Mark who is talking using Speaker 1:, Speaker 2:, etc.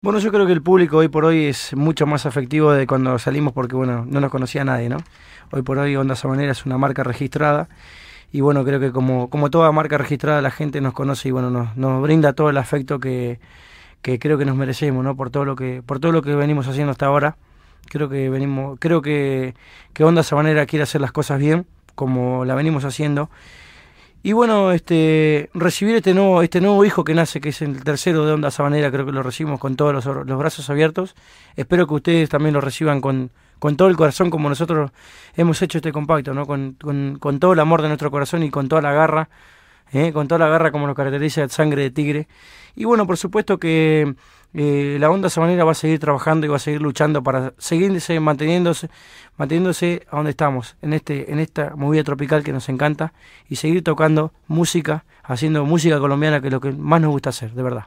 Speaker 1: Bueno, yo creo que el público hoy por hoy es mucho más afectivo de cuando salimos porque, bueno, no nos conocía nadie, ¿no? Hoy por hoy Onda Sabanera es una marca registrada y, bueno, creo que como, como toda marca registrada la gente nos conoce y, bueno, nos, nos brinda todo el afecto que, que creo que nos merecemos, ¿no? Por todo lo que, por todo lo que venimos haciendo hasta ahora. Creo que venimos, creo que, que Onda Sabanera quiere hacer las cosas bien, como la venimos haciendo y bueno, este, recibir este nuevo, este nuevo hijo que nace, que es el tercero de Onda Sabanera, creo que lo recibimos con todos los, los brazos abiertos. Espero que ustedes también lo reciban con, con todo el corazón, como nosotros hemos hecho este compacto, ¿no? Con, con, con todo el amor de nuestro corazón y con toda la garra, ¿eh? con toda la garra como nos caracteriza el sangre de tigre. Y bueno, por supuesto que eh, la onda sabanera va a seguir trabajando y va a seguir luchando para seguirse manteniéndose, manteniéndose a donde estamos, en este, en esta movida tropical que nos encanta, y seguir tocando música, haciendo música colombiana, que es lo que más nos gusta hacer, de verdad.